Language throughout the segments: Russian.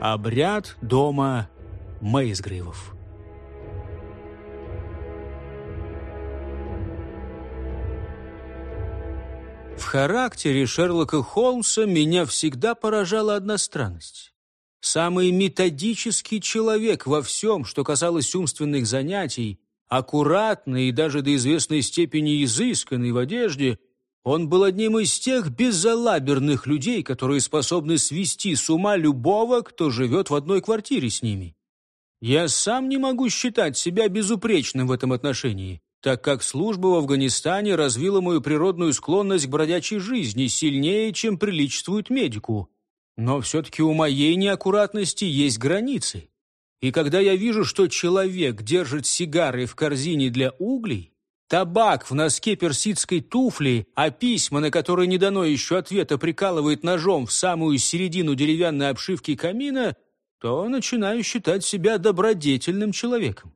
Обряд дома Мейсгрейвов. В характере Шерлока Холмса меня всегда поражала одна странность. Самый методический человек во всем, что касалось умственных занятий, аккуратный и даже до известной степени изысканный в одежде, он был одним из тех безалаберных людей, которые способны свести с ума любого, кто живет в одной квартире с ними. Я сам не могу считать себя безупречным в этом отношении, так как служба в Афганистане развила мою природную склонность к бродячей жизни сильнее, чем приличествует медику. Но все-таки у моей неаккуратности есть границы. И когда я вижу, что человек держит сигары в корзине для углей, табак в носке персидской туфли, а письма, на которые не дано еще ответа, прикалывает ножом в самую середину деревянной обшивки камина, то начинаю считать себя добродетельным человеком.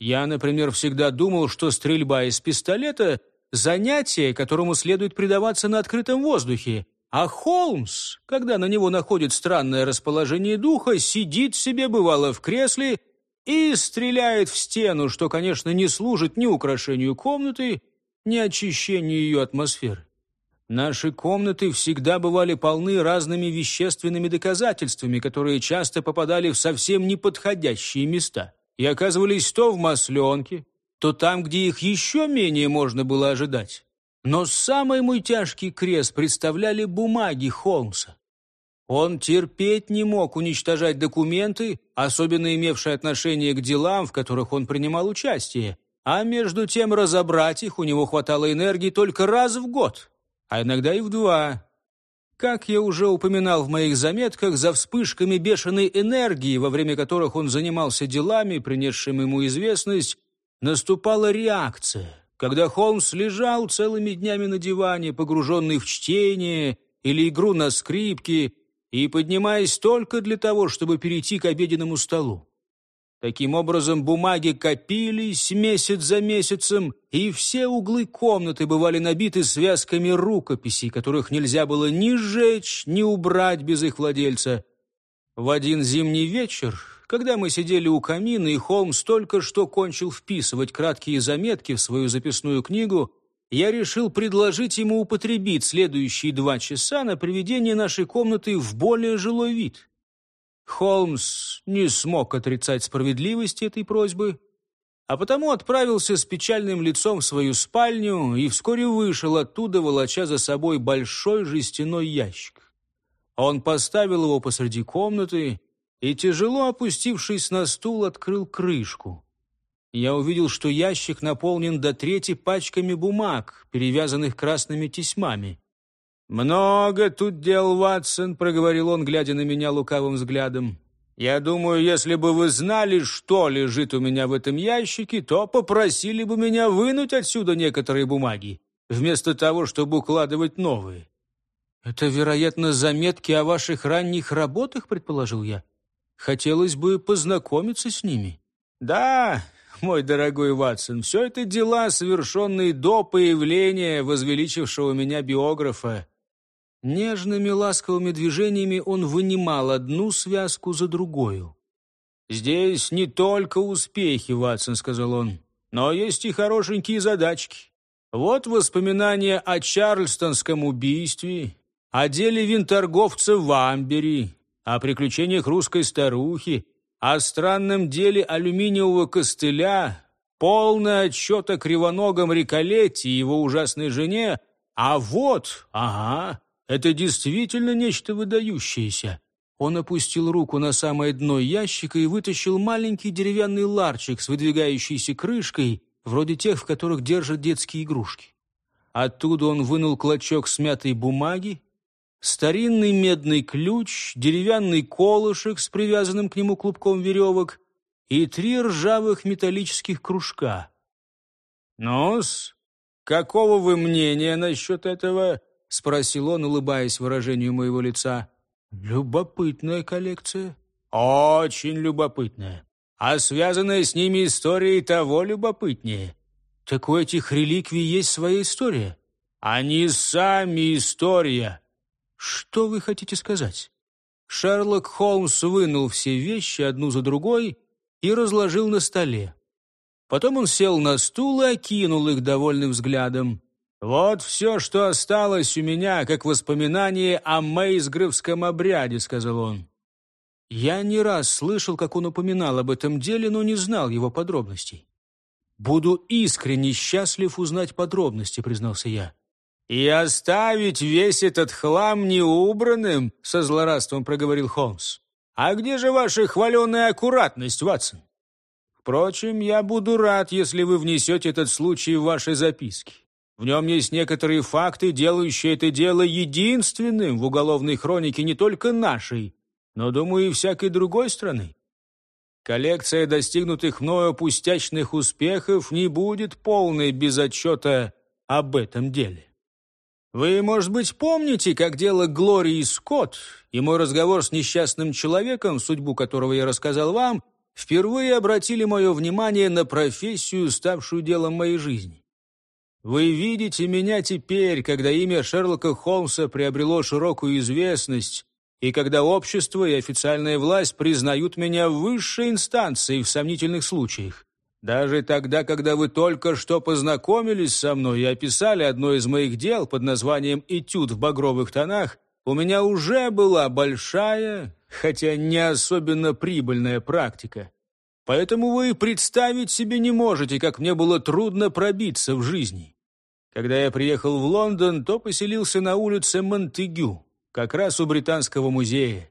Я, например, всегда думал, что стрельба из пистолета – занятие, которому следует предаваться на открытом воздухе, а Холмс, когда на него находит странное расположение духа, сидит себе, бывало, в кресле и стреляет в стену, что, конечно, не служит ни украшению комнаты, ни очищению ее атмосферы. Наши комнаты всегда бывали полны разными вещественными доказательствами, которые часто попадали в совсем неподходящие места и оказывались то в масленке, то там, где их еще менее можно было ожидать. Но самый мой тяжкий крест представляли бумаги Холмса. Он терпеть не мог уничтожать документы, особенно имевшие отношение к делам, в которых он принимал участие, а между тем разобрать их у него хватало энергии только раз в год, а иногда и в два. Как я уже упоминал в моих заметках, за вспышками бешеной энергии, во время которых он занимался делами, принесшими ему известность, наступала реакция – когда Холмс лежал целыми днями на диване, погруженный в чтение или игру на скрипке, и поднимаясь только для того, чтобы перейти к обеденному столу. Таким образом, бумаги копились месяц за месяцем, и все углы комнаты бывали набиты связками рукописей, которых нельзя было ни сжечь, ни убрать без их владельца. В один зимний вечер когда мы сидели у камина, и Холмс только что кончил вписывать краткие заметки в свою записную книгу, я решил предложить ему употребить следующие два часа на приведение нашей комнаты в более жилой вид. Холмс не смог отрицать справедливости этой просьбы, а потому отправился с печальным лицом в свою спальню и вскоре вышел оттуда, волоча за собой большой жестяной ящик. Он поставил его посреди комнаты и, тяжело опустившись на стул, открыл крышку. Я увидел, что ящик наполнен до трети пачками бумаг, перевязанных красными тесьмами. «Много тут дел, Ватсон», — проговорил он, глядя на меня лукавым взглядом. «Я думаю, если бы вы знали, что лежит у меня в этом ящике, то попросили бы меня вынуть отсюда некоторые бумаги, вместо того, чтобы укладывать новые». «Это, вероятно, заметки о ваших ранних работах», — предположил я. Хотелось бы познакомиться с ними. Да, мой дорогой Ватсон, все это дела, совершенные до появления возвеличившего меня биографа. Нежными ласковыми движениями он вынимал одну связку за другую. «Здесь не только успехи, Ватсон», — сказал он, «но есть и хорошенькие задачки. Вот воспоминания о Чарльстонском убийстве, о деле винторговца в Амбери, о приключениях русской старухи, о странном деле алюминиевого костыля, полный отчет о кривоногом Риколете и его ужасной жене, а вот, ага, это действительно нечто выдающееся. Он опустил руку на самое дно ящика и вытащил маленький деревянный ларчик с выдвигающейся крышкой, вроде тех, в которых держат детские игрушки. Оттуда он вынул клочок смятой бумаги, старинный медный ключ, деревянный колышек с привязанным к нему клубком веревок и три ржавых металлических кружка. «Ну-с, какого вы мнения насчет этого?» — спросил он, улыбаясь выражению моего лица. «Любопытная коллекция». «Очень любопытная. А связанная с ними история и того любопытнее». «Так у этих реликвий есть своя история?» «Они сами история», «Что вы хотите сказать?» Шерлок Холмс вынул все вещи одну за другой и разложил на столе. Потом он сел на стул и окинул их довольным взглядом. «Вот все, что осталось у меня, как воспоминание о Мейсгрывском обряде», — сказал он. Я не раз слышал, как он упоминал об этом деле, но не знал его подробностей. «Буду искренне счастлив узнать подробности», — признался я. «И оставить весь этот хлам неубранным?» — со злорадством проговорил Холмс. «А где же ваша хваленая аккуратность, Ватсон? Впрочем, я буду рад, если вы внесете этот случай в ваши записки. В нем есть некоторые факты, делающие это дело единственным в уголовной хронике не только нашей, но, думаю, и всякой другой страны. Коллекция достигнутых мною пустячных успехов не будет полной без отчета об этом деле. Вы, может быть, помните, как дело Глории Скотт и мой разговор с несчастным человеком, судьбу которого я рассказал вам, впервые обратили мое внимание на профессию, ставшую делом моей жизни. Вы видите меня теперь, когда имя Шерлока Холмса приобрело широкую известность, и когда общество и официальная власть признают меня высшей инстанцией в сомнительных случаях. Даже тогда, когда вы только что познакомились со мной и описали одно из моих дел под названием «Этюд в багровых тонах», у меня уже была большая, хотя не особенно прибыльная практика. Поэтому вы представить себе не можете, как мне было трудно пробиться в жизни. Когда я приехал в Лондон, то поселился на улице Монтегю, как раз у Британского музея.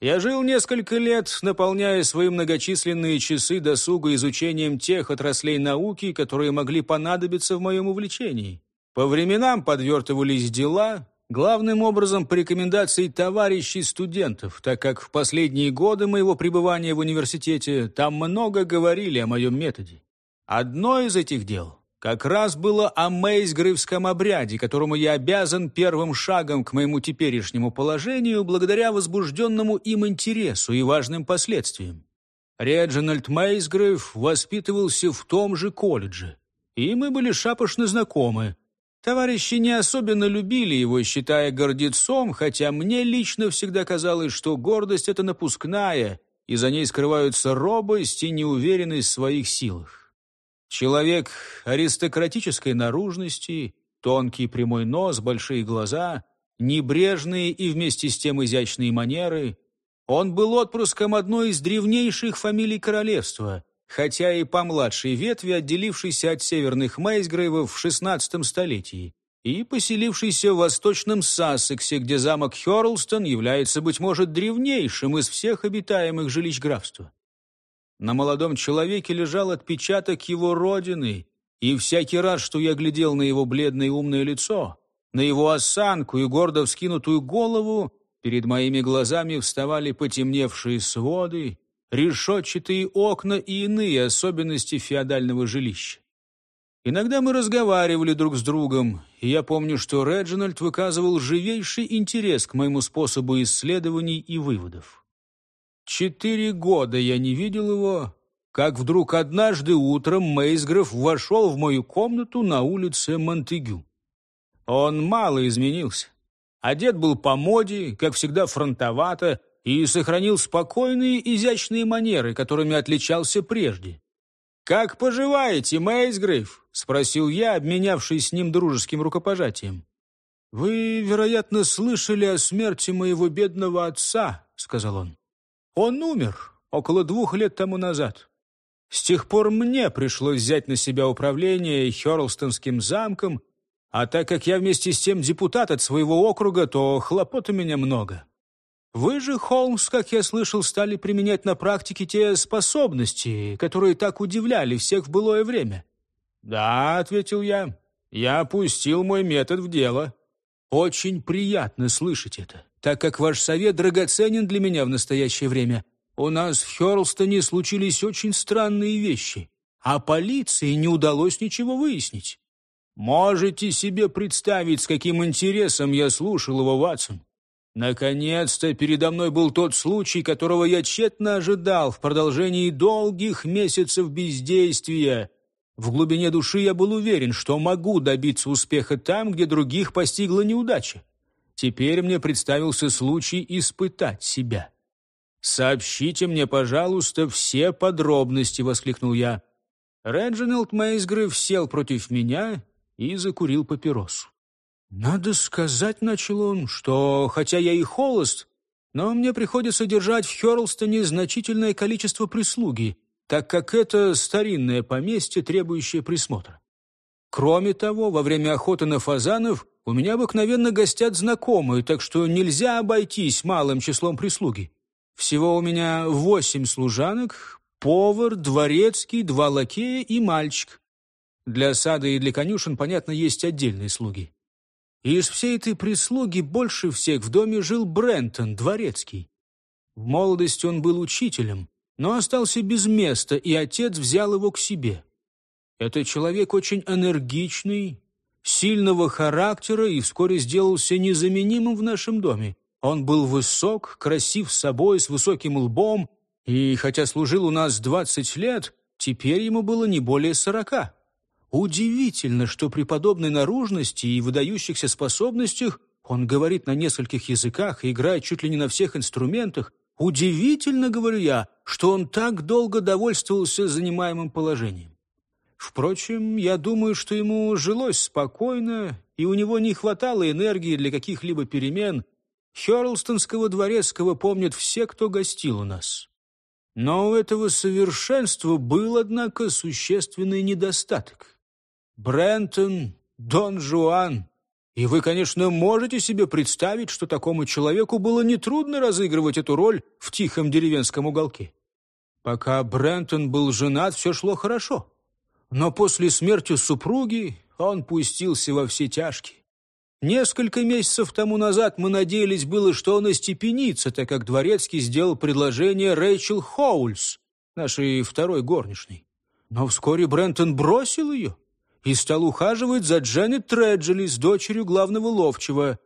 Я жил несколько лет, наполняя свои многочисленные часы досуга изучением тех отраслей науки, которые могли понадобиться в моем увлечении. По временам подвертывались дела, главным образом по рекомендации товарищей студентов, так как в последние годы моего пребывания в университете там много говорили о моем методе. Одно из этих дел как раз было о Мейсгрывском обряде, которому я обязан первым шагом к моему теперешнему положению благодаря возбужденному им интересу и важным последствиям. Реджинальд Мейсгрейв воспитывался в том же колледже, и мы были шапошно знакомы. Товарищи не особенно любили его, считая гордецом, хотя мне лично всегда казалось, что гордость — это напускная, и за ней скрываются робость и неуверенность в своих силах. Человек аристократической наружности, тонкий прямой нос, большие глаза, небрежные и вместе с тем изящные манеры. Он был отпрыском одной из древнейших фамилий королевства, хотя и по младшей ветви, отделившейся от северных Мейсгрейвов в XVI столетии и поселившийся в восточном Сассексе, где замок Хёрлстон является, быть может, древнейшим из всех обитаемых жилищ графства. На молодом человеке лежал отпечаток его родины, и всякий раз, что я глядел на его бледное умное лицо, на его осанку и гордо вскинутую голову, перед моими глазами вставали потемневшие своды, решетчатые окна и иные особенности феодального жилища. Иногда мы разговаривали друг с другом, и я помню, что Реджинальд выказывал живейший интерес к моему способу исследований и выводов. Четыре года я не видел его, как вдруг однажды утром Мейсгров вошел в мою комнату на улице Монтегю. Он мало изменился. Одет был по моде, как всегда фронтовато, и сохранил спокойные изящные манеры, которыми отличался прежде. «Как поживаете, Мейсгрейв?» — спросил я, обменявшись с ним дружеским рукопожатием. «Вы, вероятно, слышали о смерти моего бедного отца», — сказал он. Он умер около двух лет тому назад. С тех пор мне пришлось взять на себя управление Хёрлстонским замком, а так как я вместе с тем депутат от своего округа, то хлопот у меня много. Вы же, Холмс, как я слышал, стали применять на практике те способности, которые так удивляли всех в былое время. «Да», — ответил я, — «я опустил мой метод в дело». «Очень приятно слышать это так как ваш совет драгоценен для меня в настоящее время. У нас в Хёрлстоне случились очень странные вещи, а полиции не удалось ничего выяснить. Можете себе представить, с каким интересом я слушал его, Ватсон? Наконец-то передо мной был тот случай, которого я тщетно ожидал в продолжении долгих месяцев бездействия. В глубине души я был уверен, что могу добиться успеха там, где других постигла неудача. Теперь мне представился случай испытать себя. «Сообщите мне, пожалуйста, все подробности», — воскликнул я. Реджинальд Мейсгрев сел против меня и закурил папиросу. «Надо сказать, — начал он, — что, хотя я и холост, но мне приходится держать в Хёрлстоне значительное количество прислуги, так как это старинное поместье, требующее присмотра. Кроме того, во время охоты на фазанов у меня обыкновенно гостят знакомые, так что нельзя обойтись малым числом прислуги. Всего у меня восемь служанок, повар, дворецкий, два лакея и мальчик. Для сада и для конюшен, понятно, есть отдельные слуги. И из всей этой прислуги больше всех в доме жил Брентон, дворецкий. В молодости он был учителем, но остался без места, и отец взял его к себе. Это человек очень энергичный, сильного характера и вскоре сделался незаменимым в нашем доме. Он был высок, красив собой, с высоким лбом, и, хотя служил у нас двадцать лет, теперь ему было не более сорока. Удивительно, что при подобной наружности и выдающихся способностях он говорит на нескольких языках и играет чуть ли не на всех инструментах. Удивительно, говорю я, что он так долго довольствовался занимаемым положением. Впрочем, я думаю, что ему жилось спокойно, и у него не хватало энергии для каких-либо перемен. Хёрлстонского дворецкого помнят все, кто гостил у нас. Но у этого совершенства был, однако, существенный недостаток. Брентон, Дон Жуан. И вы, конечно, можете себе представить, что такому человеку было нетрудно разыгрывать эту роль в тихом деревенском уголке. Пока Брентон был женат, все шло хорошо. Но после смерти супруги он пустился во все тяжкие. Несколько месяцев тому назад мы надеялись было, что он остепенится, так как Дворецкий сделал предложение Рэйчел Хоульс, нашей второй горничной. Но вскоре Брентон бросил ее и стал ухаживать за Дженнет Треджели с дочерью главного ловчего.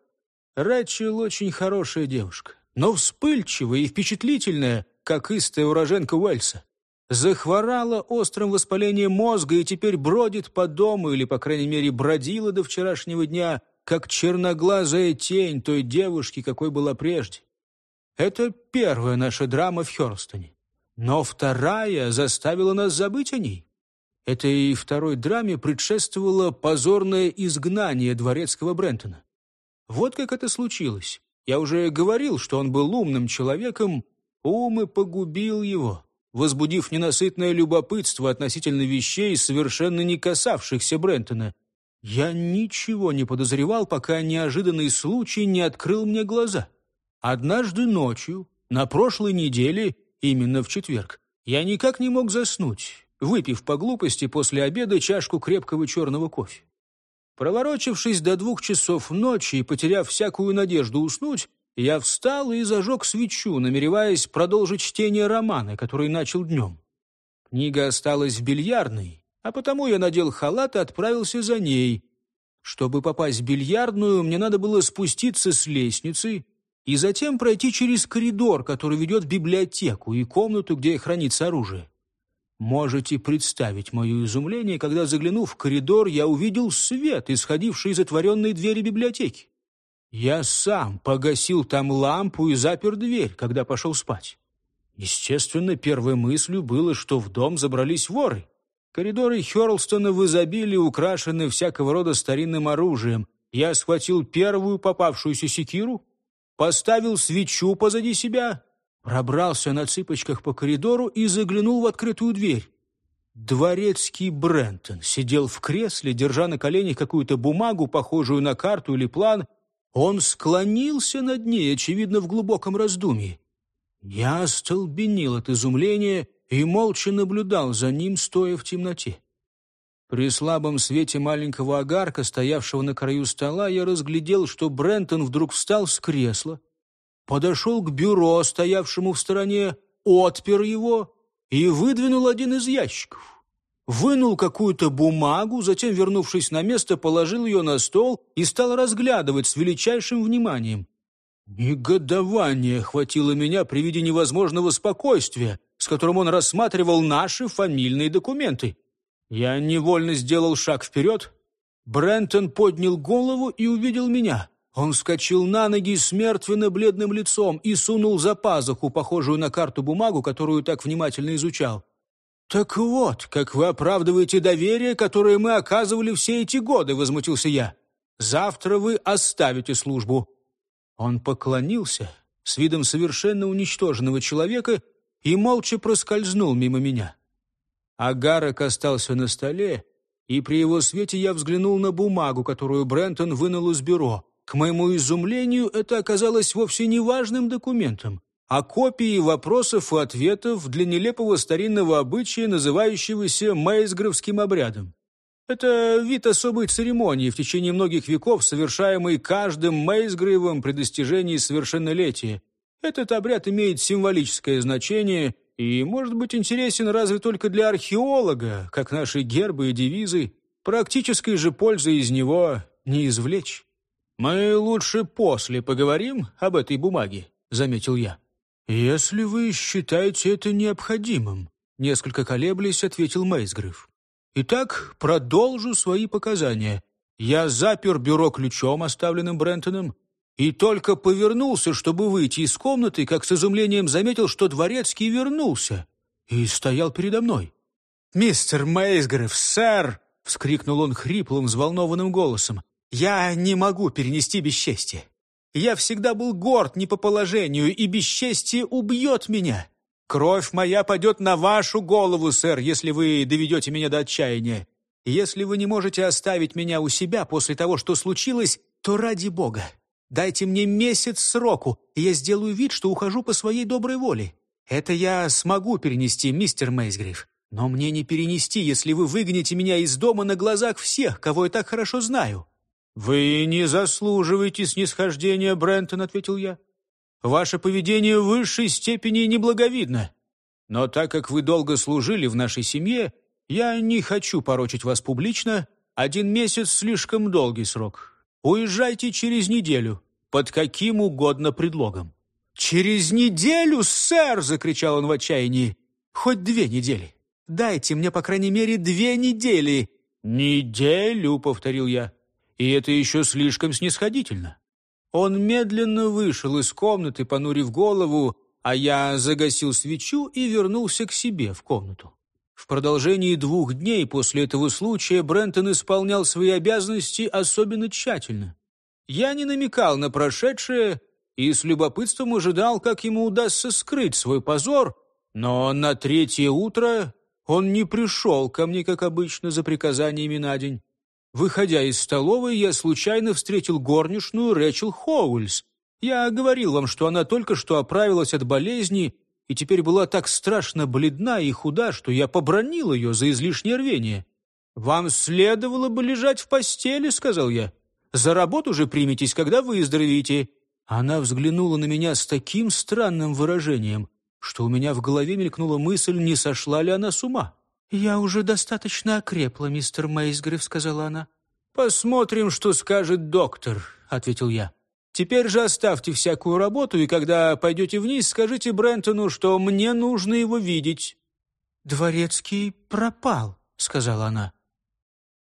Рэчел очень хорошая девушка, но вспыльчивая и впечатлительная, как истая уроженка Уэльса. Захворала острым воспалением мозга и теперь бродит по дому, или, по крайней мере, бродила до вчерашнего дня, как черноглазая тень той девушки, какой была прежде. Это первая наша драма в Хёрстоне. Но вторая заставила нас забыть о ней. Этой второй драме предшествовало позорное изгнание дворецкого Брентона. Вот как это случилось. Я уже говорил, что он был умным человеком, ум и погубил его, возбудив ненасытное любопытство относительно вещей, совершенно не касавшихся Брентона. Я ничего не подозревал, пока неожиданный случай не открыл мне глаза. Однажды ночью, на прошлой неделе, именно в четверг, я никак не мог заснуть выпив по глупости после обеда чашку крепкого черного кофе. Проворочившись до двух часов ночи и потеряв всякую надежду уснуть, я встал и зажег свечу, намереваясь продолжить чтение романа, который начал днем. Книга осталась в бильярдной, а потому я надел халат и отправился за ней. Чтобы попасть в бильярдную, мне надо было спуститься с лестницы и затем пройти через коридор, который ведет в библиотеку и комнату, где хранится оружие. Можете представить мое изумление, когда, заглянув в коридор, я увидел свет, исходивший из отворенной двери библиотеки. Я сам погасил там лампу и запер дверь, когда пошел спать. Естественно, первой мыслью было, что в дом забрались воры. Коридоры Хёрлстона в изобилии украшены всякого рода старинным оружием. Я схватил первую попавшуюся секиру, поставил свечу позади себя пробрался на цыпочках по коридору и заглянул в открытую дверь. Дворецкий Брентон сидел в кресле, держа на коленях какую-то бумагу, похожую на карту или план. Он склонился над ней, очевидно, в глубоком раздумье. Я остолбенел от изумления и молча наблюдал за ним, стоя в темноте. При слабом свете маленького огарка, стоявшего на краю стола, я разглядел, что Брентон вдруг встал с кресла, подошел к бюро, стоявшему в стороне, отпер его и выдвинул один из ящиков. Вынул какую-то бумагу, затем, вернувшись на место, положил ее на стол и стал разглядывать с величайшим вниманием. Негодование охватило меня при виде невозможного спокойствия, с которым он рассматривал наши фамильные документы. Я невольно сделал шаг вперед. Брентон поднял голову и увидел меня. Он вскочил на ноги с мертвенно-бледным лицом и сунул за пазуху, похожую на карту бумагу, которую так внимательно изучал. «Так вот, как вы оправдываете доверие, которое мы оказывали все эти годы», — возмутился я. «Завтра вы оставите службу». Он поклонился с видом совершенно уничтоженного человека и молча проскользнул мимо меня. Агарок остался на столе, и при его свете я взглянул на бумагу, которую Брентон вынул из бюро. К моему изумлению, это оказалось вовсе не важным документом, а копией вопросов и ответов для нелепого старинного обычая, называющегося Мейсгровским обрядом. Это вид особой церемонии в течение многих веков, совершаемый каждым Мейсгрейвом при достижении совершеннолетия. Этот обряд имеет символическое значение и может быть интересен разве только для археолога, как наши гербы и девизы. Практической же пользы из него не извлечь. «Мы лучше после поговорим об этой бумаге», — заметил я. «Если вы считаете это необходимым», — несколько колеблясь, ответил Мейсгриф. Итак, продолжу свои показания. Я запер бюро ключом, оставленным Брентоном, и только повернулся, чтобы выйти из комнаты, как с изумлением заметил, что дворецкий вернулся и стоял передо мной. «Мистер Мейсгреф, сэр!» — вскрикнул он хриплым, взволнованным голосом. «Я не могу перенести бесчестье. Я всегда был горд не по положению, и бесчестье убьет меня. Кровь моя падет на вашу голову, сэр, если вы доведете меня до отчаяния. Если вы не можете оставить меня у себя после того, что случилось, то ради бога. Дайте мне месяц сроку, и я сделаю вид, что ухожу по своей доброй воле. Это я смогу перенести, мистер Мейсгриф. Но мне не перенести, если вы выгоните меня из дома на глазах всех, кого я так хорошо знаю». «Вы не заслуживаете снисхождения, Брентон», — ответил я. Ваше поведение в высшей степени неблаговидно. Но так как вы долго служили в нашей семье, я не хочу порочить вас публично. Один месяц — слишком долгий срок. Уезжайте через неделю, под каким угодно предлогом». «Через неделю, сэр!» — закричал он в отчаянии. «Хоть две недели. Дайте мне, по крайней мере, две недели». «Неделю», — повторил я. «И это еще слишком снисходительно. Он медленно вышел из комнаты, понурив голову, а я загасил свечу и вернулся к себе в комнату. В продолжении двух дней после этого случая Брентон исполнял свои обязанности особенно тщательно. Я не намекал на прошедшее и с любопытством ожидал, как ему удастся скрыть свой позор, но на третье утро он не пришел ко мне, как обычно, за приказаниями на день. Выходя из столовой, я случайно встретил горничную Рэчел Хоульс. Я говорил вам, что она только что оправилась от болезни и теперь была так страшно бледна и худа, что я побронил ее за излишнее рвение. «Вам следовало бы лежать в постели», — сказал я. «За работу же приметесь, когда выздоровеете». Она взглянула на меня с таким странным выражением, что у меня в голове мелькнула мысль, не сошла ли она с ума. «Я уже достаточно окрепла, мистер Мейсгрев», — сказала она. «Посмотрим, что скажет доктор», — ответил я. «Теперь же оставьте всякую работу, и когда пойдете вниз, скажите Брентону, что мне нужно его видеть». «Дворецкий пропал», — сказала она.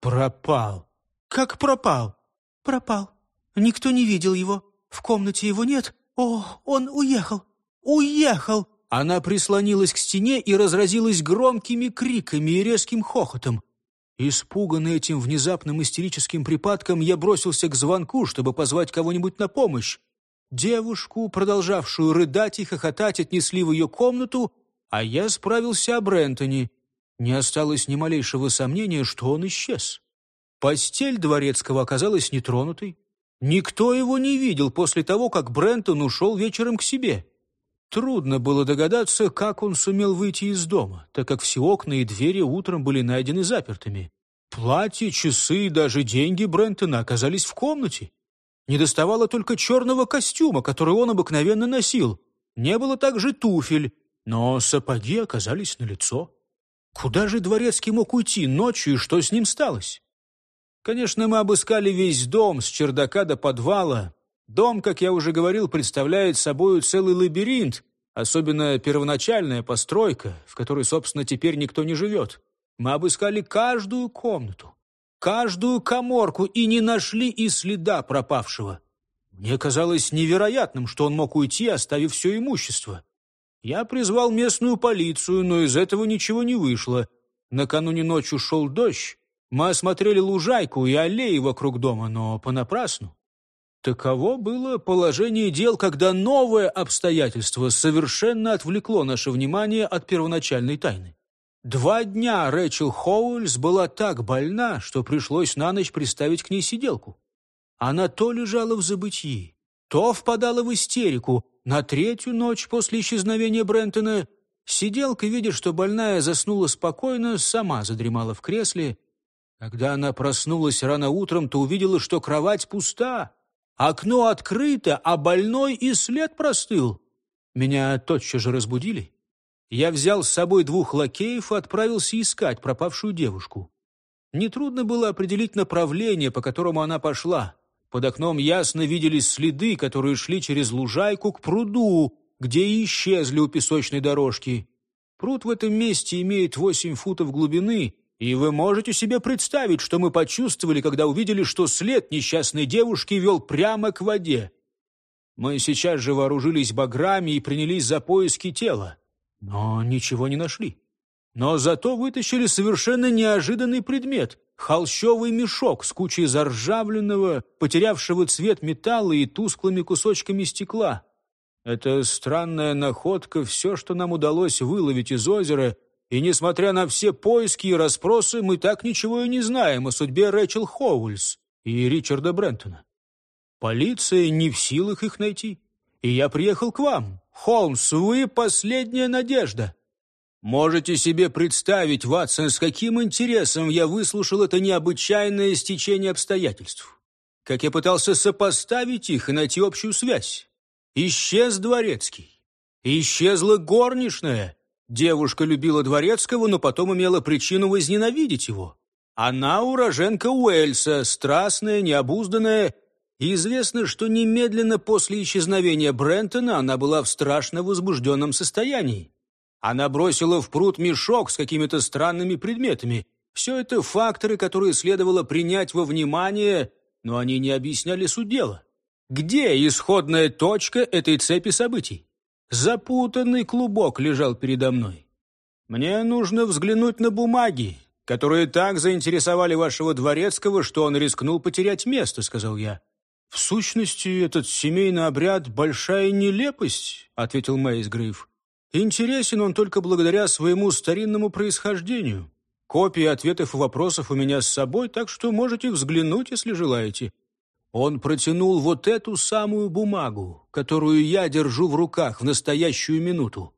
«Пропал? Как пропал?» «Пропал. Никто не видел его. В комнате его нет. О, он уехал! Уехал!» Она прислонилась к стене и разразилась громкими криками и резким хохотом. Испуганный этим внезапным истерическим припадком, я бросился к звонку, чтобы позвать кого-нибудь на помощь. Девушку, продолжавшую рыдать и хохотать, отнесли в ее комнату, а я справился о Брентоне. Не осталось ни малейшего сомнения, что он исчез. Постель дворецкого оказалась нетронутой. Никто его не видел после того, как Брентон ушел вечером к себе. Трудно было догадаться, как он сумел выйти из дома, так как все окна и двери утром были найдены запертыми. Платье, часы и даже деньги Брентона оказались в комнате. Не доставало только черного костюма, который он обыкновенно носил. Не было также туфель, но сапоги оказались налицо. Куда же дворецкий мог уйти ночью и что с ним сталось? Конечно, мы обыскали весь дом с чердака до подвала, Дом, как я уже говорил, представляет собой целый лабиринт, особенно первоначальная постройка, в которой, собственно, теперь никто не живет. Мы обыскали каждую комнату, каждую коморку и не нашли и следа пропавшего. Мне казалось невероятным, что он мог уйти, оставив все имущество. Я призвал местную полицию, но из этого ничего не вышло. Накануне ночью шел дождь. Мы осмотрели лужайку и аллеи вокруг дома, но понапрасну. Таково было положение дел, когда новое обстоятельство совершенно отвлекло наше внимание от первоначальной тайны. Два дня Рэчел Хоуэльс была так больна, что пришлось на ночь приставить к ней сиделку. Она то лежала в забытии, то впадала в истерику. На третью ночь после исчезновения Брентона сиделка, видя, что больная заснула спокойно, сама задремала в кресле. Когда она проснулась рано утром, то увидела, что кровать пуста, окно открыто, а больной и след простыл. Меня тотчас же разбудили. Я взял с собой двух лакеев и отправился искать пропавшую девушку. Нетрудно было определить направление, по которому она пошла. Под окном ясно виделись следы, которые шли через лужайку к пруду, где и исчезли у песочной дорожки. Пруд в этом месте имеет восемь футов глубины, и вы можете себе представить, что мы почувствовали, когда увидели, что след несчастной девушки вел прямо к воде. Мы сейчас же вооружились баграми и принялись за поиски тела но ничего не нашли. Но зато вытащили совершенно неожиданный предмет — холщовый мешок с кучей заржавленного, потерявшего цвет металла и тусклыми кусочками стекла. Это странная находка — все, что нам удалось выловить из озера, и, несмотря на все поиски и расспросы, мы так ничего и не знаем о судьбе Рэчел Хоульс и Ричарда Брентона. Полиция не в силах их найти, и я приехал к вам, Холмс, вы последняя надежда. Можете себе представить, Ватсон, с каким интересом я выслушал это необычайное стечение обстоятельств. Как я пытался сопоставить их и найти общую связь. Исчез Дворецкий. Исчезла горничная. Девушка любила Дворецкого, но потом имела причину возненавидеть его. Она уроженка Уэльса, страстная, необузданная и известно, что немедленно после исчезновения Брентона она была в страшно возбужденном состоянии. Она бросила в пруд мешок с какими-то странными предметами. Все это факторы, которые следовало принять во внимание, но они не объясняли суть дела. Где исходная точка этой цепи событий? Запутанный клубок лежал передо мной. Мне нужно взглянуть на бумаги, которые так заинтересовали вашего дворецкого, что он рискнул потерять место, сказал я. «В сущности, этот семейный обряд — большая нелепость», — ответил Мейсгрейв. «Интересен он только благодаря своему старинному происхождению. Копии ответов и вопросов у меня с собой, так что можете взглянуть, если желаете». Он протянул вот эту самую бумагу, которую я держу в руках в настоящую минуту.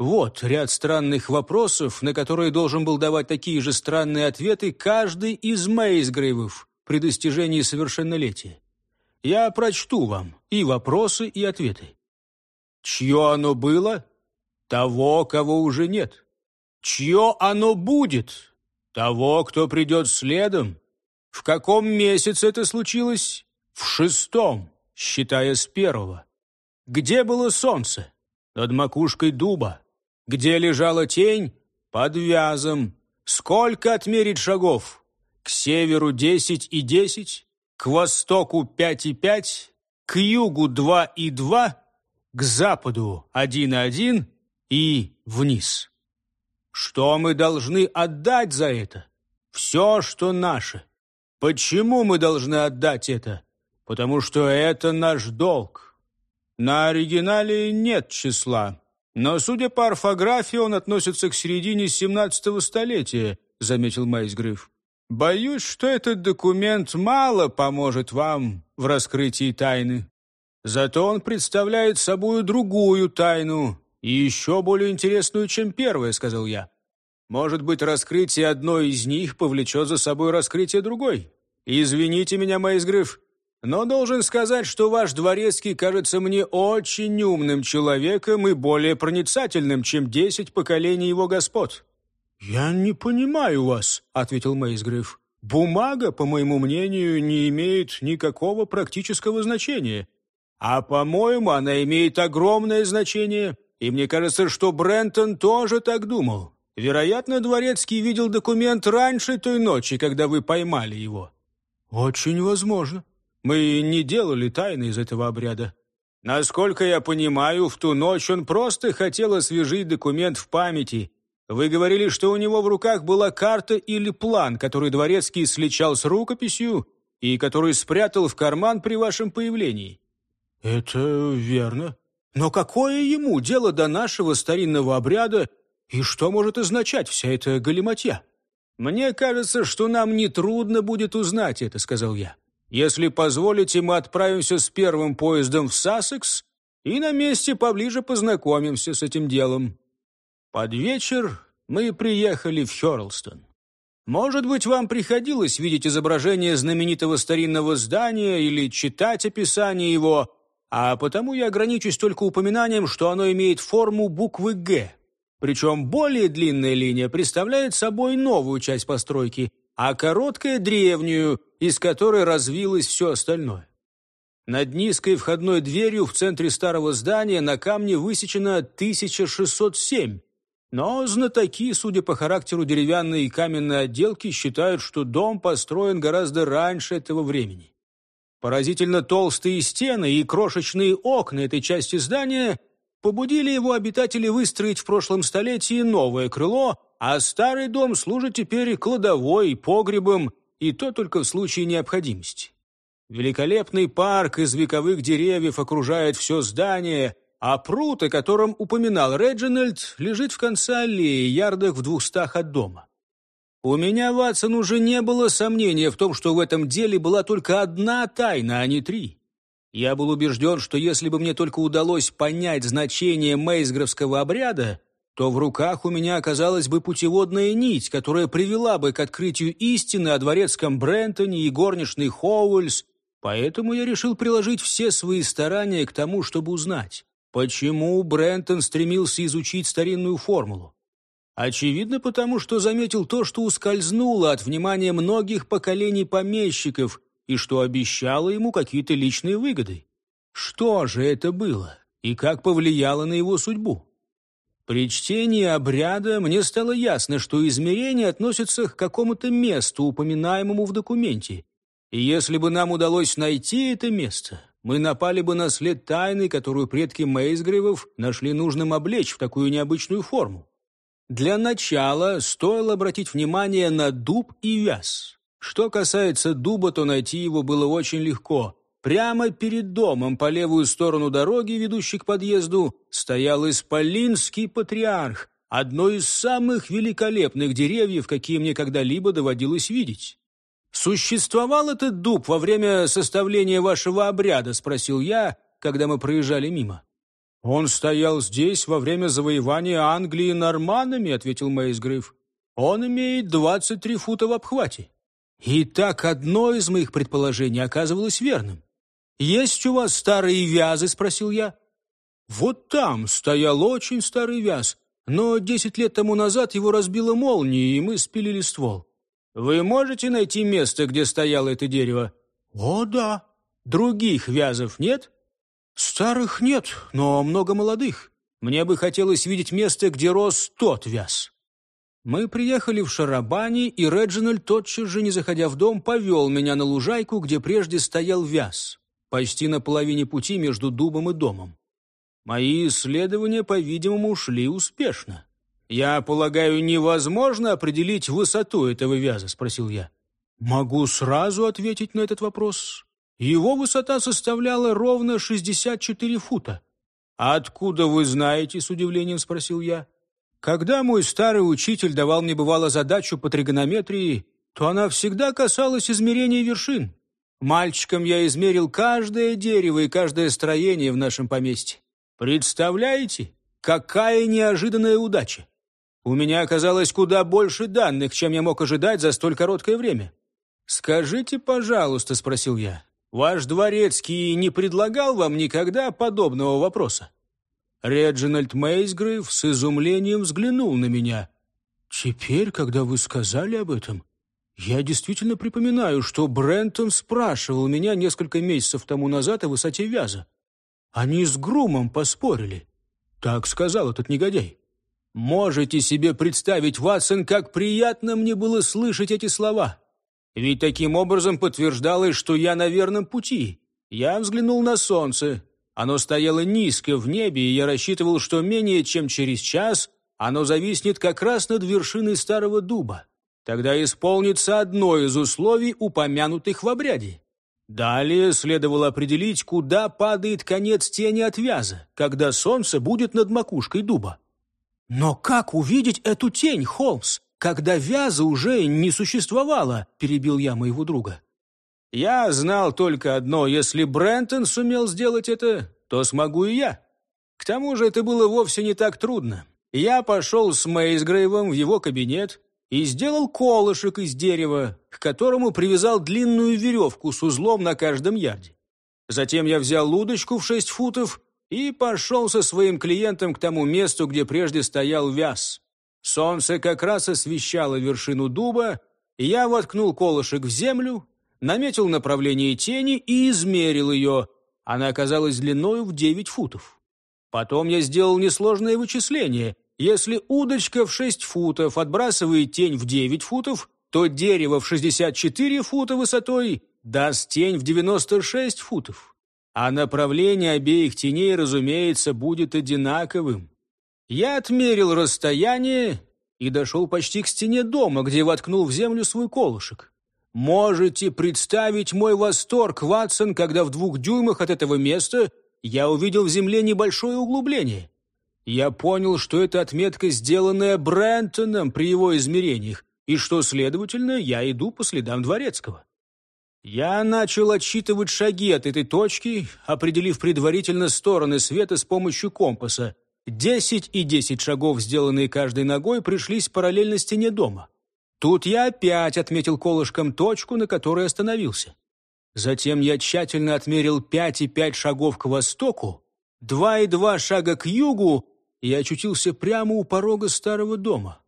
Вот ряд странных вопросов, на которые должен был давать такие же странные ответы каждый из Мейсгрейвов при достижении совершеннолетия. Я прочту вам и вопросы, и ответы. Чье оно было? Того, кого уже нет. Чье оно будет? Того, кто придет следом. В каком месяце это случилось? В шестом, считая с первого. Где было солнце? Над макушкой дуба. Где лежала тень? Под вязом. Сколько отмерить шагов? К северу десять и десять? к востоку 5,5, к югу 2,2, к западу 1,1 и вниз. Что мы должны отдать за это? Все, что наше. Почему мы должны отдать это? Потому что это наш долг. На оригинале нет числа, но, судя по орфографии, он относится к середине 17 столетия, заметил Майсгриф. Боюсь, что этот документ мало поможет вам в раскрытии тайны. Зато он представляет собой другую тайну, и еще более интересную, чем первая, сказал я. Может быть, раскрытие одной из них повлечет за собой раскрытие другой. Извините меня, Майсгриф, но должен сказать, что ваш дворецкий кажется мне очень умным человеком и более проницательным, чем десять поколений его господ. «Я не понимаю вас», — ответил Мейсгриф. «Бумага, по моему мнению, не имеет никакого практического значения. А, по-моему, она имеет огромное значение, и мне кажется, что Брентон тоже так думал. Вероятно, Дворецкий видел документ раньше той ночи, когда вы поймали его». «Очень возможно. Мы не делали тайны из этого обряда. Насколько я понимаю, в ту ночь он просто хотел освежить документ в памяти. Вы говорили, что у него в руках была карта или план, который Дворецкий сличал с рукописью и который спрятал в карман при вашем появлении. Это верно. Но какое ему дело до нашего старинного обряда, и что может означать вся эта галиматья? Мне кажется, что нам нетрудно будет узнать это, сказал я. Если позволите, мы отправимся с первым поездом в Сассекс и на месте поближе познакомимся с этим делом. Под вечер мы приехали в Хёрлстон. Может быть, вам приходилось видеть изображение знаменитого старинного здания или читать описание его, а потому я ограничусь только упоминанием, что оно имеет форму буквы «Г». Причем более длинная линия представляет собой новую часть постройки, а короткая — древнюю, из которой развилось все остальное. Над низкой входной дверью в центре старого здания на камне высечено 1607, но знатоки, судя по характеру деревянной и каменной отделки, считают, что дом построен гораздо раньше этого времени. Поразительно толстые стены и крошечные окна этой части здания побудили его обитателей выстроить в прошлом столетии новое крыло, а старый дом служит теперь кладовой, погребом, и то только в случае необходимости. Великолепный парк из вековых деревьев окружает все здание, а пруд, о котором упоминал Реджинальд, лежит в конце аллеи, ярдах в двухстах от дома. У меня, Ватсон, уже не было сомнения в том, что в этом деле была только одна тайна, а не три. Я был убежден, что если бы мне только удалось понять значение мейсгровского обряда, то в руках у меня оказалась бы путеводная нить, которая привела бы к открытию истины о дворецком Брентоне и горничной Хоуэльс, поэтому я решил приложить все свои старания к тому, чтобы узнать, почему Брентон стремился изучить старинную формулу. Очевидно, потому что заметил то, что ускользнуло от внимания многих поколений помещиков и что обещало ему какие-то личные выгоды. Что же это было и как повлияло на его судьбу? При чтении обряда мне стало ясно, что измерение относится к какому-то месту, упоминаемому в документе. И если бы нам удалось найти это место, мы напали бы на след тайны, которую предки Мейсгревов нашли нужным облечь в такую необычную форму. Для начала стоило обратить внимание на дуб и вяз. Что касается дуба, то найти его было очень легко. Прямо перед домом, по левую сторону дороги, ведущей к подъезду, стоял Исполинский патриарх, одно из самых великолепных деревьев, какие мне когда-либо доводилось видеть. «Существовал этот дуб во время составления вашего обряда?» — спросил я, когда мы проезжали мимо. «Он стоял здесь во время завоевания Англии норманами», — ответил Мейсгрейв. «Он имеет двадцать три фута в обхвате». И так одно из моих предположений оказывалось верным. «Есть у вас старые вязы?» — спросил я. «Вот там стоял очень старый вяз, но десять лет тому назад его разбила молния, и мы спилили ствол. Вы можете найти место, где стояло это дерево?» «О, да. Других вязов нет?» «Старых нет, но много молодых. Мне бы хотелось видеть место, где рос тот вяз». Мы приехали в Шарабани, и Реджинальд, тотчас же, не заходя в дом, повел меня на лужайку, где прежде стоял вяз почти на половине пути между дубом и домом. Мои исследования, по-видимому, шли успешно. «Я полагаю, невозможно определить высоту этого вяза?» — спросил я. «Могу сразу ответить на этот вопрос. Его высота составляла ровно 64 фута». «А откуда вы знаете?» — с удивлением спросил я. «Когда мой старый учитель давал мне бывало задачу по тригонометрии, то она всегда касалась измерения вершин. Мальчиком я измерил каждое дерево и каждое строение в нашем поместье. Представляете, какая неожиданная удача! У меня оказалось куда больше данных, чем я мог ожидать за столь короткое время. «Скажите, пожалуйста», — спросил я, — «ваш дворецкий не предлагал вам никогда подобного вопроса?» Реджинальд Мейсгрейв с изумлением взглянул на меня. «Теперь, когда вы сказали об этом, я действительно припоминаю, что Брентон спрашивал меня несколько месяцев тому назад о высоте вяза. Они с Грумом поспорили. Так сказал этот негодяй. Можете себе представить, Ватсон, как приятно мне было слышать эти слова. Ведь таким образом подтверждалось, что я на верном пути. Я взглянул на солнце. Оно стояло низко в небе, и я рассчитывал, что менее чем через час оно зависнет как раз над вершиной старого дуба. Тогда исполнится одно из условий, упомянутых в обряде. Далее следовало определить, куда падает конец тени от вяза, когда солнце будет над макушкой дуба. «Но как увидеть эту тень, Холмс, когда вяза уже не существовало?» – перебил я моего друга. «Я знал только одно. Если Брентон сумел сделать это, то смогу и я. К тому же это было вовсе не так трудно. Я пошел с Мейсгрейвом в его кабинет, и сделал колышек из дерева, к которому привязал длинную веревку с узлом на каждом ярде. Затем я взял удочку в шесть футов и пошел со своим клиентом к тому месту, где прежде стоял вяз. Солнце как раз освещало вершину дуба, и я воткнул колышек в землю, наметил направление тени и измерил ее. Она оказалась длиною в девять футов. Потом я сделал несложное вычисление если удочка в 6 футов отбрасывает тень в 9 футов, то дерево в 64 фута высотой даст тень в 96 футов. А направление обеих теней, разумеется, будет одинаковым. Я отмерил расстояние и дошел почти к стене дома, где воткнул в землю свой колышек. Можете представить мой восторг, Ватсон, когда в двух дюймах от этого места я увидел в земле небольшое углубление. Я понял, что это отметка, сделанная Брентоном при его измерениях, и что, следовательно, я иду по следам Дворецкого. Я начал отсчитывать шаги от этой точки, определив предварительно стороны света с помощью компаса. Десять и десять шагов, сделанные каждой ногой, пришлись параллельно стене дома. Тут я опять отметил колышком точку, на которой остановился. Затем я тщательно отмерил пять и пять шагов к востоку, два и два шага к югу и очутился прямо у порога старого дома.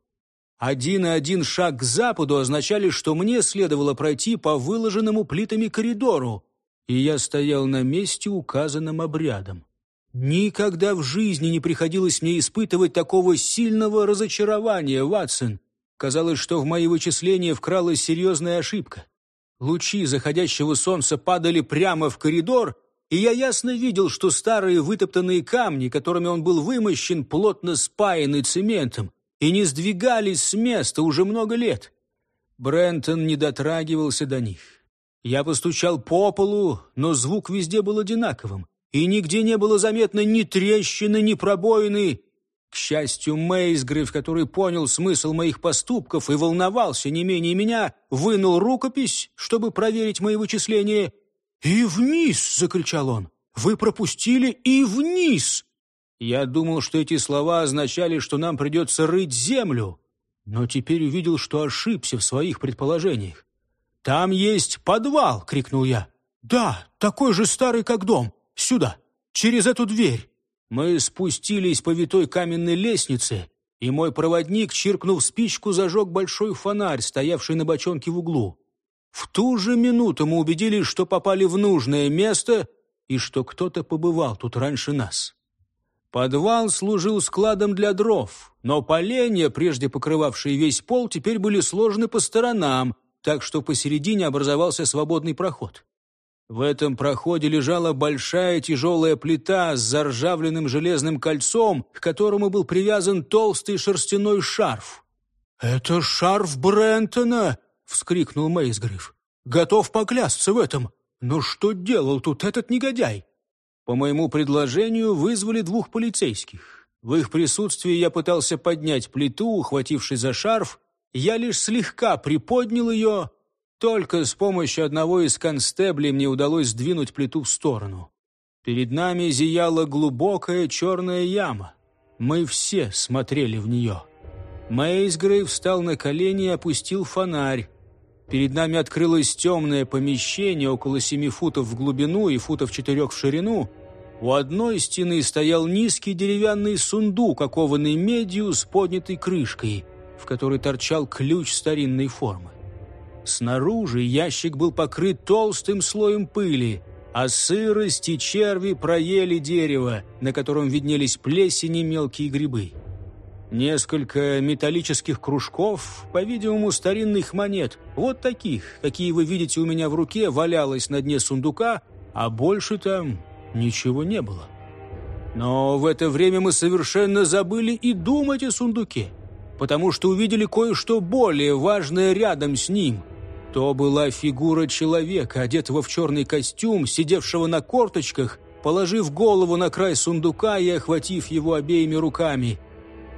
Один и один шаг к западу означали, что мне следовало пройти по выложенному плитами коридору, и я стоял на месте, указанном обрядом. Никогда в жизни не приходилось мне испытывать такого сильного разочарования, Ватсон. Казалось, что в мои вычисления вкралась серьезная ошибка. Лучи заходящего солнца падали прямо в коридор, и я ясно видел, что старые вытоптанные камни, которыми он был вымощен, плотно спаяны цементом и не сдвигались с места уже много лет. Брентон не дотрагивался до них. Я постучал по полу, но звук везде был одинаковым, и нигде не было заметно ни трещины, ни пробоины. К счастью, Мейсгрейв, который понял смысл моих поступков и волновался не менее меня, вынул рукопись, чтобы проверить мои вычисления — «И вниз!» — закричал он. «Вы пропустили и вниз!» Я думал, что эти слова означали, что нам придется рыть землю, но теперь увидел, что ошибся в своих предположениях. «Там есть подвал!» — крикнул я. «Да, такой же старый, как дом. Сюда, через эту дверь!» Мы спустились по витой каменной лестнице, и мой проводник, чиркнув спичку, зажег большой фонарь, стоявший на бочонке в углу. В ту же минуту мы убедились, что попали в нужное место и что кто-то побывал тут раньше нас. Подвал служил складом для дров, но поленья, прежде покрывавшие весь пол, теперь были сложены по сторонам, так что посередине образовался свободный проход. В этом проходе лежала большая тяжелая плита с заржавленным железным кольцом, к которому был привязан толстый шерстяной шарф. «Это шарф Брентона!» — вскрикнул Мейсгриф. «Готов поклясться в этом. Но что делал тут этот негодяй?» По моему предложению вызвали двух полицейских. В их присутствии я пытался поднять плиту, ухватившись за шарф. Я лишь слегка приподнял ее. Только с помощью одного из констеблей мне удалось сдвинуть плиту в сторону. Перед нами зияла глубокая черная яма. Мы все смотрели в нее. Мейсгрейв встал на колени и опустил фонарь. Перед нами открылось темное помещение около семи футов в глубину и футов четырех в ширину. У одной стены стоял низкий деревянный сундук, окованный медью с поднятой крышкой, в которой торчал ключ старинной формы. Снаружи ящик был покрыт толстым слоем пыли, а сырость и черви проели дерево, на котором виднелись плесени и мелкие грибы. Несколько металлических кружков, по-видимому, старинных монет. Вот таких, какие вы видите у меня в руке, валялось на дне сундука, а больше там ничего не было. Но в это время мы совершенно забыли и думать о сундуке, потому что увидели кое-что более важное рядом с ним. То была фигура человека, одетого в черный костюм, сидевшего на корточках, положив голову на край сундука и охватив его обеими руками.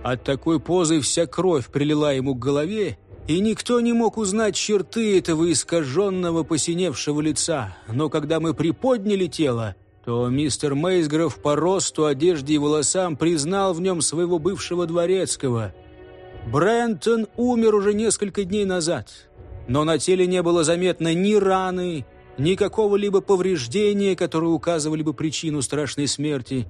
От такой позы вся кровь прилила ему к голове, и никто не мог узнать черты этого искаженного посиневшего лица. Но когда мы приподняли тело, то мистер Мейсгров по росту, одежде и волосам признал в нем своего бывшего дворецкого. Брентон умер уже несколько дней назад, но на теле не было заметно ни раны, ни какого-либо повреждения, которые указывали бы причину страшной смерти.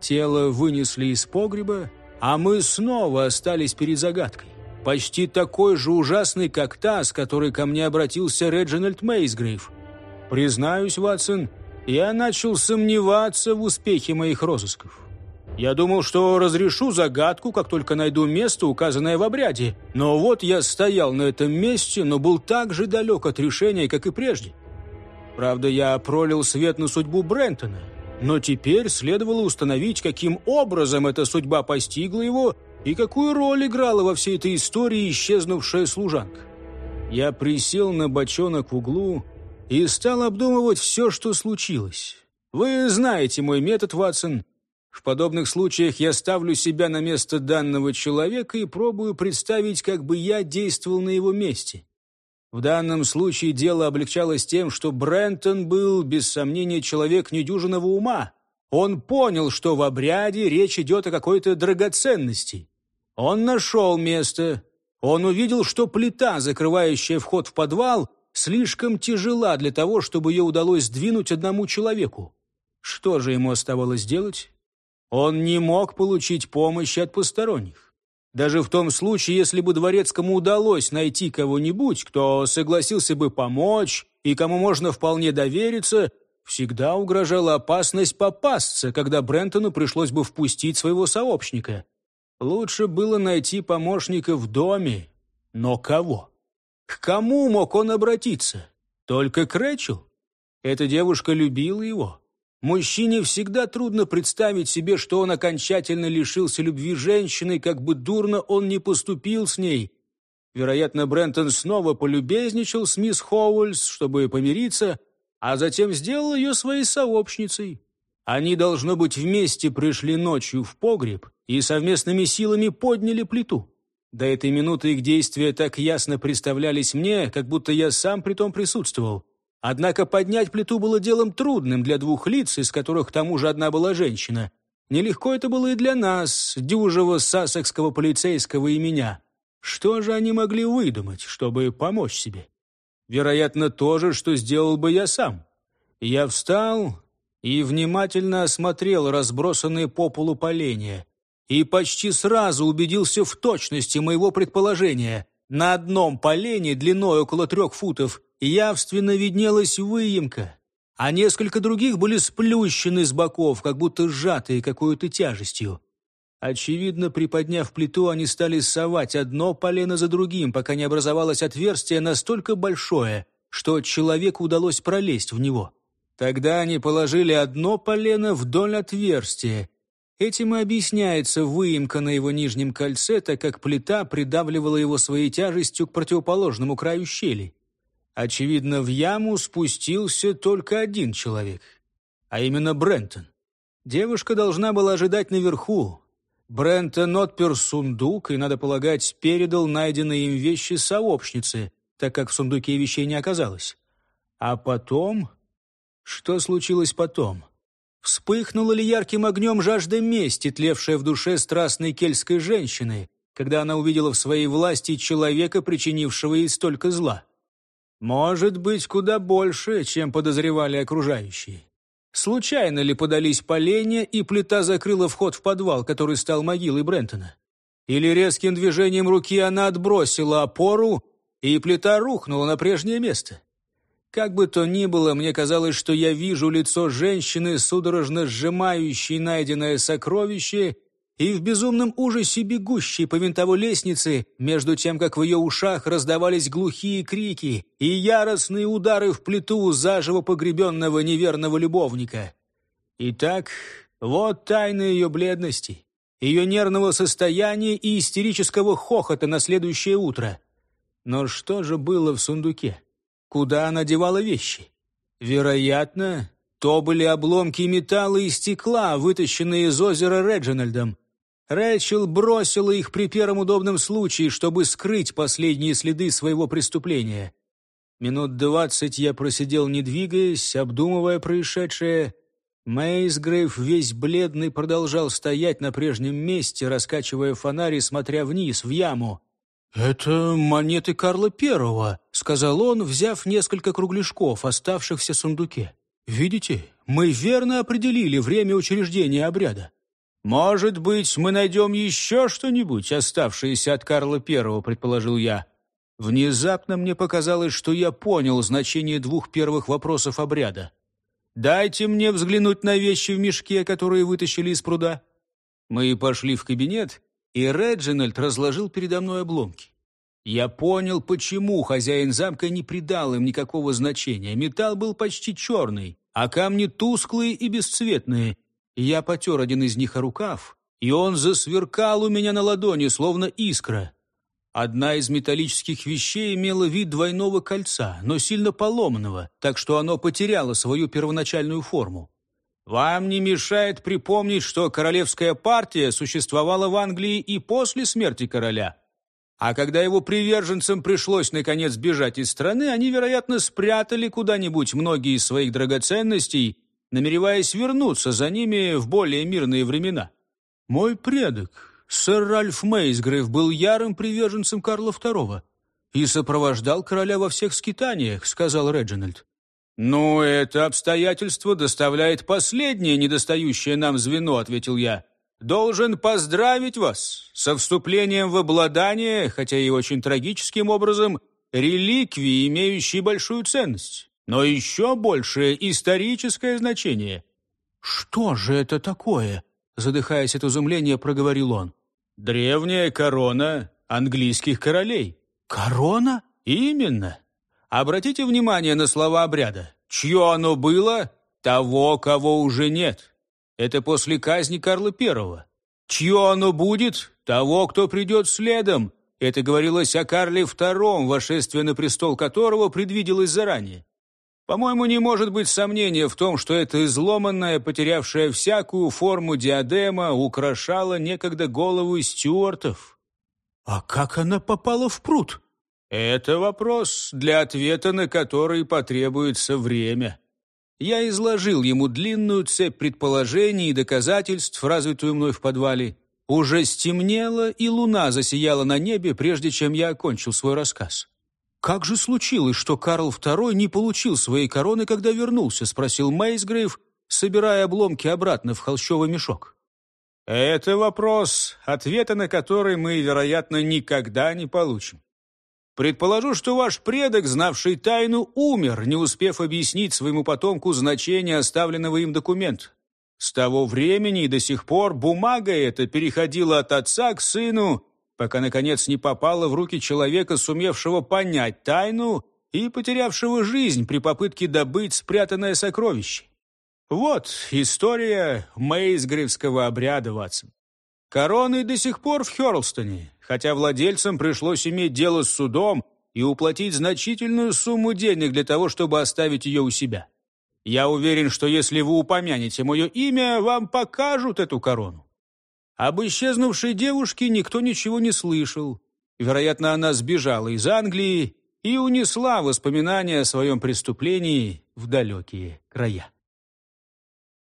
Тело вынесли из погреба, а мы снова остались перед загадкой. Почти такой же ужасный, как та, с которой ко мне обратился Реджинальд Мейсгрейв. Признаюсь, Ватсон, я начал сомневаться в успехе моих розысков. Я думал, что разрешу загадку, как только найду место, указанное в обряде. Но вот я стоял на этом месте, но был так же далек от решения, как и прежде. Правда, я пролил свет на судьбу Брентона, но теперь следовало установить, каким образом эта судьба постигла его и какую роль играла во всей этой истории исчезнувшая служанка. Я присел на бочонок в углу и стал обдумывать все, что случилось. Вы знаете мой метод, Ватсон. В подобных случаях я ставлю себя на место данного человека и пробую представить, как бы я действовал на его месте. В данном случае дело облегчалось тем, что Брентон был, без сомнения, человек недюжинного ума. Он понял, что в обряде речь идет о какой-то драгоценности. Он нашел место. Он увидел, что плита, закрывающая вход в подвал, слишком тяжела для того, чтобы ее удалось сдвинуть одному человеку. Что же ему оставалось делать? Он не мог получить помощи от посторонних. Даже в том случае, если бы дворецкому удалось найти кого-нибудь, кто согласился бы помочь и кому можно вполне довериться, всегда угрожала опасность попасться, когда Брентону пришлось бы впустить своего сообщника. Лучше было найти помощника в доме, но кого? К кому мог он обратиться? Только к Рэчел? Эта девушка любила его. Мужчине всегда трудно представить себе, что он окончательно лишился любви женщины, как бы дурно он не поступил с ней. Вероятно, Брентон снова полюбезничал с мисс Хоуэльс, чтобы помириться, а затем сделал ее своей сообщницей. Они, должно быть, вместе пришли ночью в погреб и совместными силами подняли плиту. До этой минуты их действия так ясно представлялись мне, как будто я сам при том присутствовал. Однако поднять плиту было делом трудным для двух лиц, из которых к тому же одна была женщина. Нелегко это было и для нас, дюжего сассекского полицейского и меня. Что же они могли выдумать, чтобы помочь себе? Вероятно, то же, что сделал бы я сам. Я встал и внимательно осмотрел разбросанные по полу поленья и почти сразу убедился в точности моего предположения. На одном полене длиной около трех футов явственно виднелась выемка, а несколько других были сплющены с боков, как будто сжатые какой-то тяжестью. Очевидно, приподняв плиту, они стали совать одно полено за другим, пока не образовалось отверстие настолько большое, что человеку удалось пролезть в него. Тогда они положили одно полено вдоль отверстия, Этим и объясняется выемка на его нижнем кольце, так как плита придавливала его своей тяжестью к противоположному краю щели. Очевидно, в яму спустился только один человек, а именно Брентон. Девушка должна была ожидать наверху. Брентон отпер сундук и, надо полагать, передал найденные им вещи сообщнице, так как в сундуке вещей не оказалось. А потом... Что случилось потом? Вспыхнула ли ярким огнем жажда мести, тлевшая в душе страстной кельтской женщины, когда она увидела в своей власти человека, причинившего ей столько зла? Может быть, куда больше, чем подозревали окружающие. Случайно ли подались поленья, и плита закрыла вход в подвал, который стал могилой Брентона? Или резким движением руки она отбросила опору, и плита рухнула на прежнее место? Как бы то ни было, мне казалось, что я вижу лицо женщины, судорожно сжимающей найденное сокровище, и в безумном ужасе бегущей по винтовой лестнице, между тем, как в ее ушах раздавались глухие крики и яростные удары в плиту заживо погребенного неверного любовника. Итак, вот тайна ее бледности, ее нервного состояния и истерического хохота на следующее утро. Но что же было в сундуке? Куда она девала вещи? Вероятно, то были обломки металла и стекла, вытащенные из озера Реджинальдом. Рэчел бросила их при первом удобном случае, чтобы скрыть последние следы своего преступления. Минут двадцать я просидел, не двигаясь, обдумывая происшедшее. Мейсгрейв, весь бледный, продолжал стоять на прежнем месте, раскачивая фонарь и смотря вниз, в яму. «Это монеты Карла Первого», — сказал он, взяв несколько кругляшков, оставшихся в сундуке. «Видите, мы верно определили время учреждения обряда. «Может быть, мы найдем еще что-нибудь, оставшееся от Карла Первого», — предположил я. Внезапно мне показалось, что я понял значение двух первых вопросов обряда. «Дайте мне взглянуть на вещи в мешке, которые вытащили из пруда». Мы пошли в кабинет, и Реджинальд разложил передо мной обломки. Я понял, почему хозяин замка не придал им никакого значения. Металл был почти черный, а камни тусклые и бесцветные — я потер один из них о рукав, и он засверкал у меня на ладони, словно искра. Одна из металлических вещей имела вид двойного кольца, но сильно поломанного, так что оно потеряло свою первоначальную форму. Вам не мешает припомнить, что королевская партия существовала в Англии и после смерти короля. А когда его приверженцам пришлось наконец бежать из страны, они, вероятно, спрятали куда-нибудь многие из своих драгоценностей намереваясь вернуться за ними в более мирные времена. Мой предок, сэр Ральф Мейсгрейв, был ярым приверженцем Карла II и сопровождал короля во всех скитаниях, сказал Реджинальд. «Ну, это обстоятельство доставляет последнее недостающее нам звено», — ответил я. «Должен поздравить вас со вступлением в обладание, хотя и очень трагическим образом, реликвии, имеющей большую ценность но еще большее историческое значение. «Что же это такое?» Задыхаясь от изумления, проговорил он. «Древняя корона английских королей». «Корона?» «Именно. Обратите внимание на слова обряда. Чье оно было? Того, кого уже нет. Это после казни Карла Первого. Чье оно будет? Того, кто придет следом. Это говорилось о Карле Втором, вошествие на престол которого предвиделось заранее. По-моему, не может быть сомнения в том, что эта изломанная, потерявшая всякую форму диадема украшала некогда голову стюартов. А как она попала в пруд? Это вопрос, для ответа на который потребуется время. Я изложил ему длинную цепь предположений и доказательств, развитую мной в подвале. Уже стемнело, и луна засияла на небе, прежде чем я окончил свой рассказ. «Как же случилось, что Карл II не получил своей короны, когда вернулся?» — спросил Мейсгрейв, собирая обломки обратно в холщовый мешок. «Это вопрос, ответа на который мы, вероятно, никогда не получим. Предположу, что ваш предок, знавший тайну, умер, не успев объяснить своему потомку значение оставленного им документа. С того времени и до сих пор бумага эта переходила от отца к сыну, пока, наконец, не попала в руки человека, сумевшего понять тайну и потерявшего жизнь при попытке добыть спрятанное сокровище. Вот история Мейсгревского обряда, Ватсон. Короны до сих пор в Хёрлстоне, хотя владельцам пришлось иметь дело с судом и уплатить значительную сумму денег для того, чтобы оставить ее у себя. Я уверен, что если вы упомянете мое имя, вам покажут эту корону. Об исчезнувшей девушке никто ничего не слышал. Вероятно, она сбежала из Англии и унесла воспоминания о своем преступлении в далекие края.